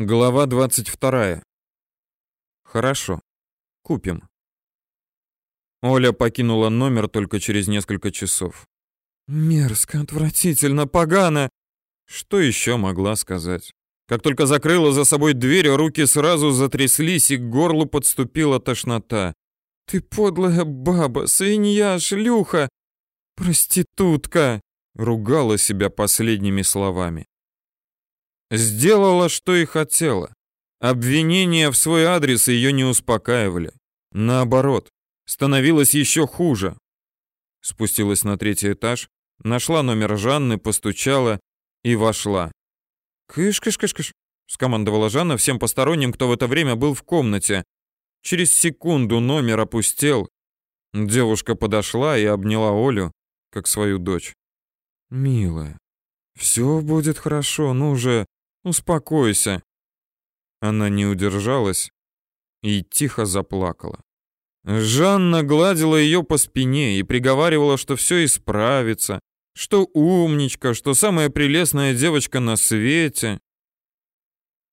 Глава 22. Хорошо. Купим. Оля покинула номер только через несколько часов. Мерзко, отвратительно, погано. Что еще могла сказать? Как только закрыла за собой дверь, руки сразу затряслись, и к горлу подступила тошнота. Ты подлая баба, свинья, шлюха, проститутка, ругала себя последними словами. Сделала, что и хотела. Обвинения в свой адрес ее не успокаивали. Наоборот, становилось еще хуже. Спустилась на третий этаж, нашла номер Жанны, постучала и вошла. «Кыш-кыш-кыш-кыш», — скомандовала Жанна всем посторонним, кто в это время был в комнате. Через секунду номер опустел. Девушка подошла и обняла Олю, как свою дочь. «Милая, все будет хорошо, ну же, Успокойся. Она не удержалась и тихо заплакала. Жанна гладила ее по спине и приговаривала, что все исправится, что умничка, что самая прелестная девочка на свете.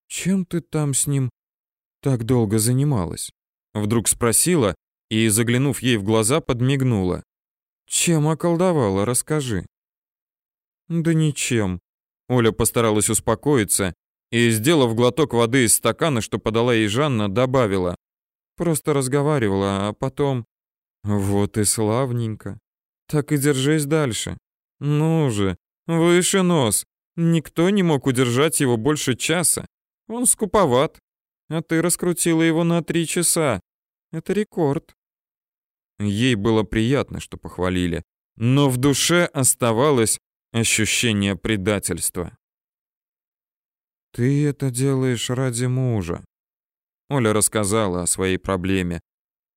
Чем ты там с ним так долго занималась? Вдруг спросила и, заглянув ей в глаза, подмигнула. Чем околдовала, расскажи. Да ничем, Оля постаралась успокоиться и, сделав глоток воды из стакана, что подала ей Жанна, добавила. Просто разговаривала, а потом... Вот и славненько. Так и держись дальше. Ну же, выше нос. Никто не мог удержать его больше часа. Он скуповат. А ты раскрутила его на три часа. Это рекорд. Ей было приятно, что похвалили, но в душе оставалось ощущение предательства. Ты это делаешь ради мужа. Оля рассказала о своей проблеме.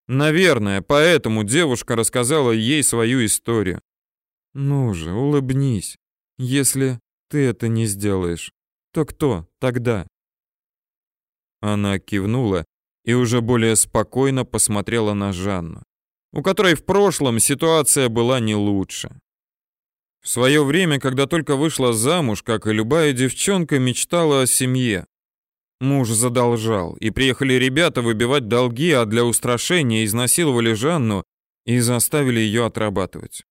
Наверное, поэтому девушка рассказала ей свою историю. Ну же, улыбнись. Если ты это не сделаешь, то кто тогда? Она кивнула и уже более спокойно посмотрела на Жанну, у которой в прошлом ситуация была не лучше. В свое время, когда только вышла замуж, как и любая девчонка, мечтала о семье. Муж задолжал, и приехали ребята выбивать долги, а для устрашения изнасиловали Жанну и заставили ее отрабатывать.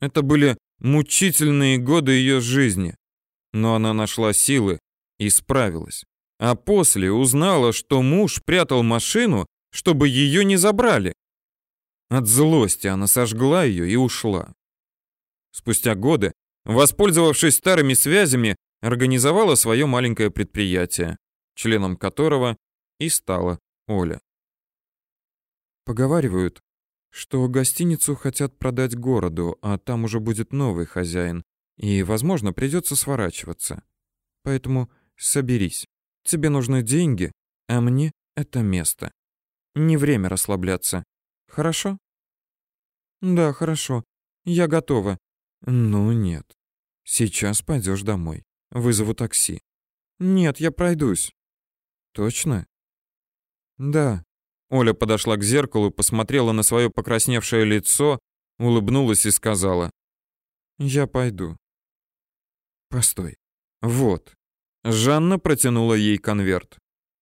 Это были мучительные годы ее жизни, но она нашла силы и справилась. А после узнала, что муж прятал машину, чтобы ее не забрали. От злости она сожгла ее и ушла. Спустя годы, воспользовавшись старыми связями, организовала свое маленькое предприятие, членом которого и стала Оля. Поговаривают, что гостиницу хотят продать городу, а там уже будет новый хозяин, и, возможно, придется сворачиваться. Поэтому соберись. Тебе нужны деньги, а мне это место. Не время расслабляться. Хорошо? Да, хорошо. Я готова. Ну нет. Сейчас пойдешь домой. Вызову такси. Нет, я пройдусь. Точно? Да. Оля подошла к зеркалу, посмотрела на свое покрасневшее лицо, улыбнулась и сказала: "Я пойду". Постой. Вот. Жанна протянула ей конверт.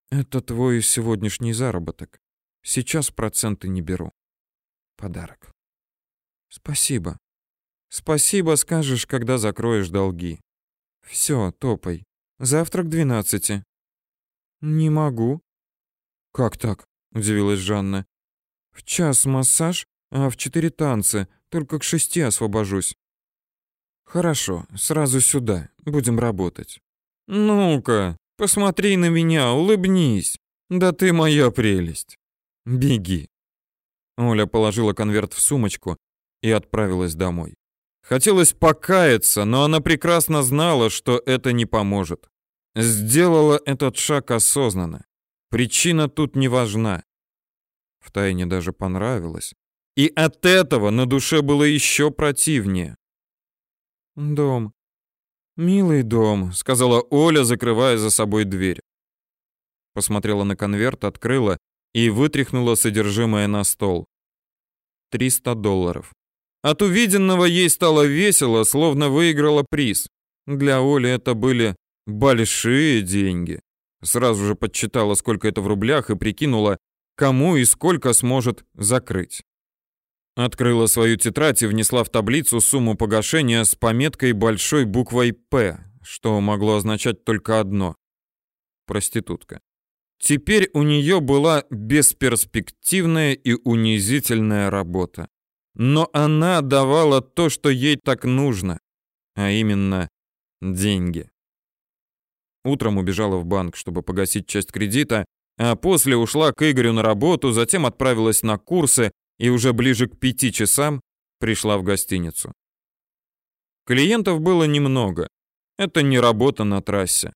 Это твой сегодняшний заработок. Сейчас проценты не беру. Подарок. Спасибо. Спасибо скажешь, когда закроешь долги. Все, топай. Завтра к двенадцати. Не могу. Как так? удивилась Жанна. В час массаж, а в четыре танцы. Только к шести освобожусь. Хорошо, сразу сюда. Будем работать. Ну-ка, посмотри на меня, улыбнись. Да ты моя прелесть. Беги. Оля положила конверт в сумочку и отправилась домой. Хотелось покаяться, но она прекрасно знала, что это не поможет. Сделала этот шаг осознанно. Причина тут не важна. Втайне даже понравилось. И от этого на душе было еще противнее. «Дом. Милый дом», — сказала Оля, закрывая за собой дверь. Посмотрела на конверт, открыла и вытряхнула содержимое на стол. 300 долларов. От увиденного ей стало весело, словно выиграла приз. Для Оли это были большие деньги. Сразу же подсчитала, сколько это в рублях, и прикинула, кому и сколько сможет закрыть. Открыла свою тетрадь и внесла в таблицу сумму погашения с пометкой большой буквой «П», что могло означать только одно — проститутка. Теперь у нее была бесперспективная и унизительная работа. Но она давала то, что ей так нужно, а именно деньги. Утром убежала в банк, чтобы погасить часть кредита, а после ушла к Игорю на работу, затем отправилась на курсы и уже ближе к пяти часам пришла в гостиницу. Клиентов было немного. Это не работа на трассе.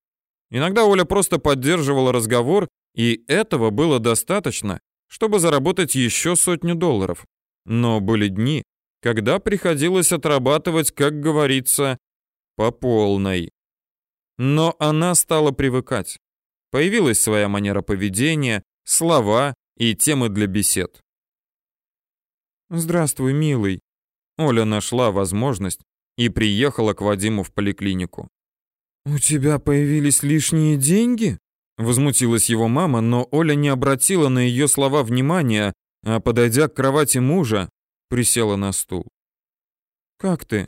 Иногда Оля просто поддерживала разговор, и этого было достаточно, чтобы заработать еще сотню долларов. Но были дни, когда приходилось отрабатывать, как говорится, по полной. Но она стала привыкать. Появилась своя манера поведения, слова и темы для бесед. «Здравствуй, милый». Оля нашла возможность и приехала к Вадиму в поликлинику. «У тебя появились лишние деньги?» Возмутилась его мама, но Оля не обратила на ее слова внимания, а, подойдя к кровати мужа, присела на стул. «Как ты?»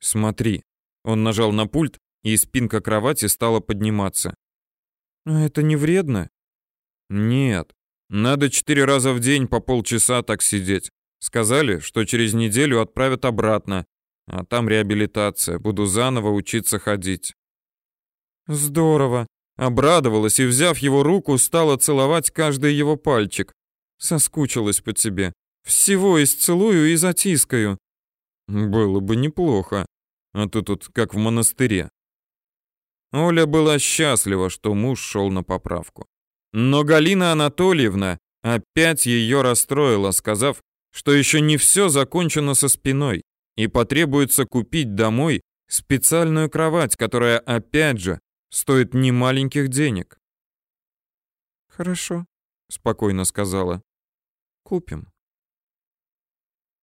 «Смотри». Он нажал на пульт, и спинка кровати стала подниматься. «А это не вредно?» «Нет. Надо четыре раза в день по полчаса так сидеть. Сказали, что через неделю отправят обратно, а там реабилитация, буду заново учиться ходить. Здорово. Обрадовалась и, взяв его руку, стала целовать каждый его пальчик. Соскучилась по тебе. Всего исцелую и затискаю. Было бы неплохо. А ты тут как в монастыре. Оля была счастлива, что муж шел на поправку. Но Галина Анатольевна опять ее расстроила, сказав, что еще не все закончено со спиной, и потребуется купить домой специальную кровать, которая, опять же, стоит немаленьких денег. «Хорошо», — спокойно сказала. «Купим».